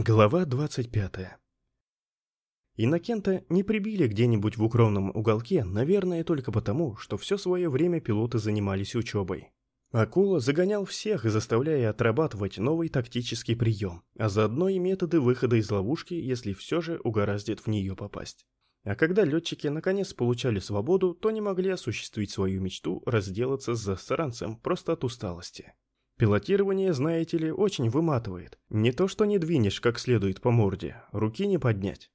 Глава 25. Иннокента не прибили где-нибудь в укромном уголке, наверное, только потому, что все свое время пилоты занимались учебой. Акула загонял всех, заставляя отрабатывать новый тактический прием, а заодно и методы выхода из ловушки, если все же угораздит в нее попасть. А когда летчики наконец получали свободу, то не могли осуществить свою мечту разделаться с засранцем просто от усталости. Пилотирование, знаете ли, очень выматывает. Не то что не двинешь как следует по морде, руки не поднять.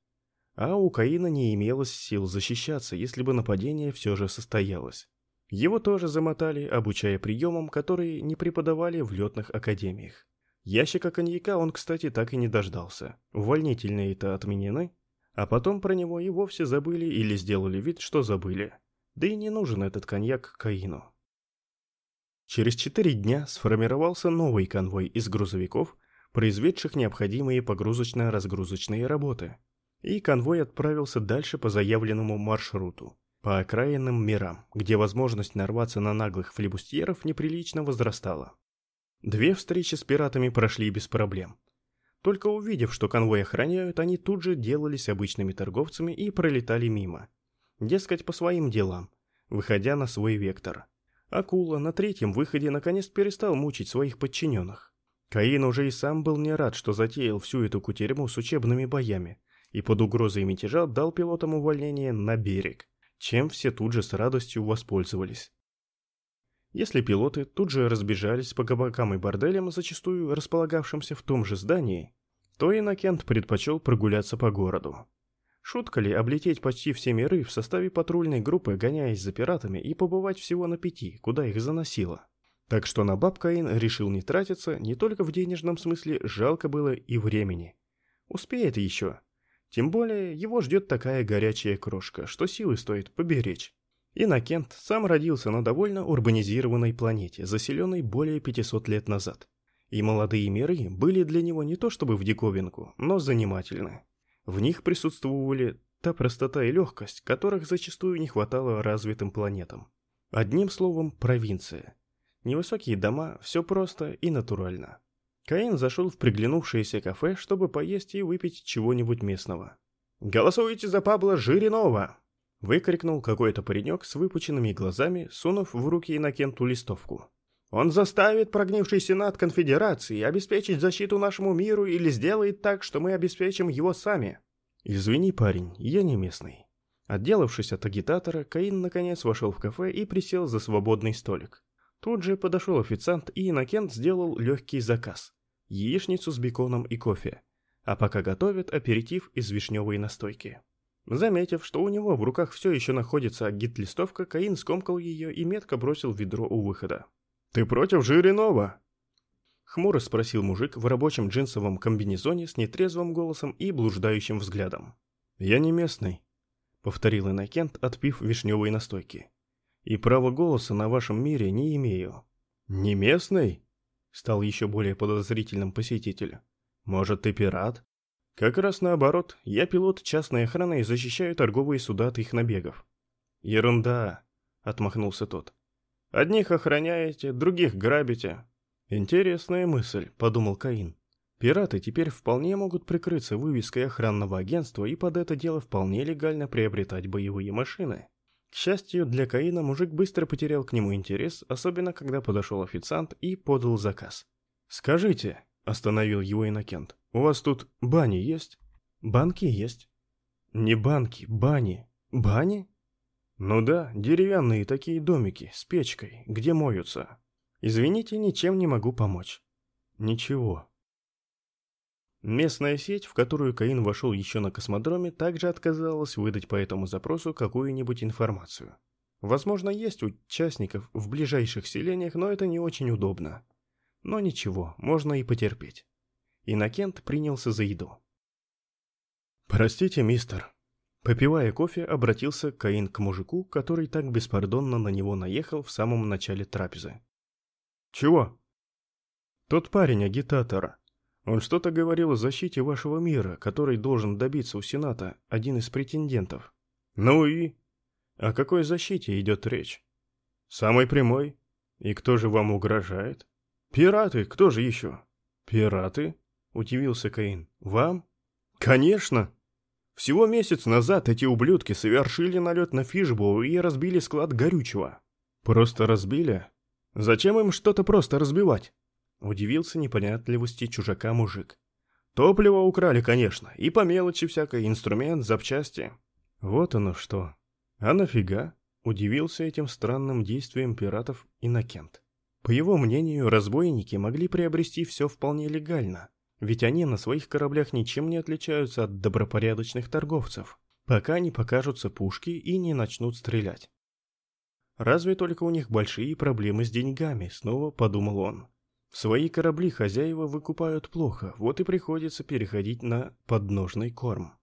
А у Каина не имелось сил защищаться, если бы нападение все же состоялось. Его тоже замотали, обучая приемам, которые не преподавали в летных академиях. Ящика коньяка он, кстати, так и не дождался. Увольнительные-то отменены. А потом про него и вовсе забыли или сделали вид, что забыли. Да и не нужен этот коньяк Каину. Через четыре дня сформировался новый конвой из грузовиков, произведших необходимые погрузочно-разгрузочные работы. И конвой отправился дальше по заявленному маршруту, по окраинным мирам, где возможность нарваться на наглых флебустьеров неприлично возрастала. Две встречи с пиратами прошли без проблем. Только увидев, что конвой охраняют, они тут же делались обычными торговцами и пролетали мимо. Дескать, по своим делам, выходя на свой вектор – Акула на третьем выходе наконец перестал мучить своих подчиненных. Каин уже и сам был не рад, что затеял всю эту кутерьму с учебными боями, и под угрозой мятежа дал пилотам увольнение на берег, чем все тут же с радостью воспользовались. Если пилоты тут же разбежались по кабакам и борделям, зачастую располагавшимся в том же здании, то Иннокент предпочел прогуляться по городу. Шутка ли облететь почти все миры в составе патрульной группы, гоняясь за пиратами, и побывать всего на пяти, куда их заносило? Так что на баб Каин решил не тратиться не только в денежном смысле, жалко было и времени. Успеет еще. Тем более его ждет такая горячая крошка, что силы стоит поберечь. Иннокент сам родился на довольно урбанизированной планете, заселенной более 500 лет назад. И молодые миры были для него не то чтобы в диковинку, но занимательны. В них присутствовали та простота и легкость, которых зачастую не хватало развитым планетам. Одним словом, провинция. Невысокие дома, все просто и натурально. Каин зашел в приглянувшееся кафе, чтобы поесть и выпить чего-нибудь местного. «Голосуйте за Пабло Жиринова!» Выкрикнул какой-то паренек с выпученными глазами, сунув в руки Иннокенту листовку. Он заставит прогнивший Сенат Конфедерации обеспечить защиту нашему миру или сделает так, что мы обеспечим его сами. Извини, парень, я не местный. Отделавшись от агитатора, Каин наконец вошел в кафе и присел за свободный столик. Тут же подошел официант, и Иннокент сделал легкий заказ. Яичницу с беконом и кофе. А пока готовят аперитив из вишневой настойки. Заметив, что у него в руках все еще находится агит-листовка, Каин скомкал ее и метко бросил в ведро у выхода. «Ты против Жиринова?» Хмуро спросил мужик в рабочем джинсовом комбинезоне с нетрезвым голосом и блуждающим взглядом. «Я не местный», — повторил Иннокент, отпив вишневой настойки. «И права голоса на вашем мире не имею». «Не местный?» — стал еще более подозрительным посетитель. «Может, ты пират?» «Как раз наоборот, я пилот частной охраны и защищаю торговые суда от их набегов». «Ерунда», — отмахнулся тот. Одних охраняете, других грабите. Интересная мысль, подумал Каин. Пираты теперь вполне могут прикрыться вывеской охранного агентства и под это дело вполне легально приобретать боевые машины. К счастью для Каина, мужик быстро потерял к нему интерес, особенно когда подошел официант и подал заказ. «Скажите», — остановил его Иннокент, — «у вас тут бани есть?» «Банки есть». «Не банки, бани». «Бани?» Ну да, деревянные такие домики с печкой, где моются. Извините, ничем не могу помочь. Ничего. Местная сеть, в которую Каин вошел еще на космодроме, также отказалась выдать по этому запросу какую-нибудь информацию. Возможно, есть участников в ближайших селениях, но это не очень удобно. Но ничего, можно и потерпеть. Иннокент принялся за еду. «Простите, мистер», Попивая кофе, обратился Каин к мужику, который так беспардонно на него наехал в самом начале трапезы. «Чего?» «Тот парень, агитатор. Он что-то говорил о защите вашего мира, который должен добиться у Сената один из претендентов». «Ну и?» «О какой защите идет речь?» «Самой прямой. И кто же вам угрожает?» «Пираты, кто же еще?» «Пираты?» — удивился Каин. «Вам?» «Конечно!» Всего месяц назад эти ублюдки совершили налет на Фишбоу и разбили склад горючего. Просто разбили? Зачем им что-то просто разбивать? Удивился непонятливости чужака мужик. Топливо украли, конечно, и по мелочи всякой, инструмент, запчасти. Вот оно что. А нафига? Удивился этим странным действием пиратов Иннокент. По его мнению, разбойники могли приобрести все вполне легально, ведь они на своих кораблях ничем не отличаются от добропорядочных торговцев, пока не покажутся пушки и не начнут стрелять. Разве только у них большие проблемы с деньгами, снова подумал он. Свои корабли хозяева выкупают плохо, вот и приходится переходить на подножный корм.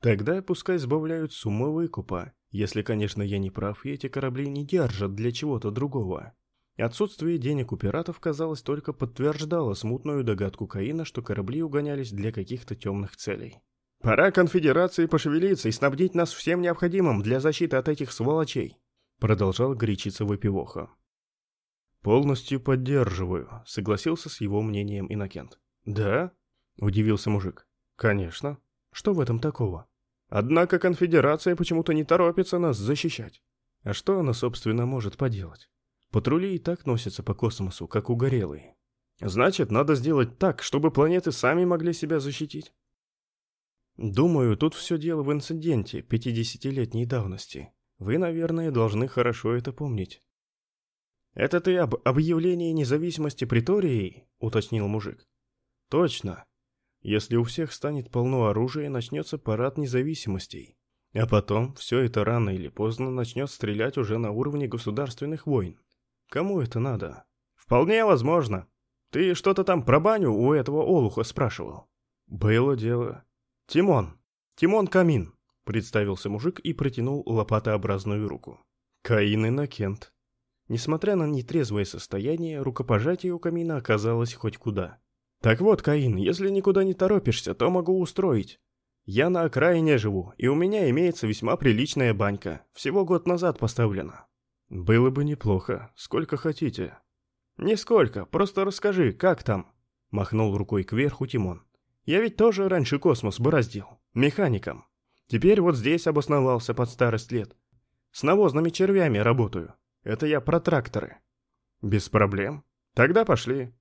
Тогда пускай сбавляют сумму выкупа, если, конечно, я не прав, и эти корабли не держат для чего-то другого. Отсутствие денег у пиратов, казалось, только подтверждало смутную догадку Каина, что корабли угонялись для каких-то темных целей. «Пора конфедерации пошевелиться и снабдить нас всем необходимым для защиты от этих сволочей», продолжал горячиться выпивоха. «Полностью поддерживаю», — согласился с его мнением Иннокент. «Да?» — удивился мужик. «Конечно. Что в этом такого? Однако конфедерация почему-то не торопится нас защищать. А что она, собственно, может поделать? Патрули и так носятся по космосу, как угорелые. Значит, надо сделать так, чтобы планеты сами могли себя защитить. Думаю, тут все дело в инциденте 50-летней давности. Вы, наверное, должны хорошо это помнить. «Это ты об объявлении независимости Притории?» — уточнил мужик. «Точно. Если у всех станет полно оружия, начнется парад независимостей. А потом все это рано или поздно начнет стрелять уже на уровне государственных войн. Кому это надо? Вполне возможно. Ты что-то там про баню у этого олуха спрашивал? Было дело. Тимон. Тимон Камин. Представился мужик и протянул лопатообразную руку. Каин Иннокент. Несмотря на нетрезвое состояние, рукопожатие у камина оказалось хоть куда. «Так вот, Каин, если никуда не торопишься, то могу устроить. Я на окраине живу, и у меня имеется весьма приличная банька, всего год назад поставлена. «Было бы неплохо. Сколько хотите?» «Нисколько. Просто расскажи, как там?» Махнул рукой кверху Тимон. «Я ведь тоже раньше космос бороздил. Механиком. Теперь вот здесь обосновался под старость лет. С навозными червями работаю. Это я про тракторы». «Без проблем. Тогда пошли.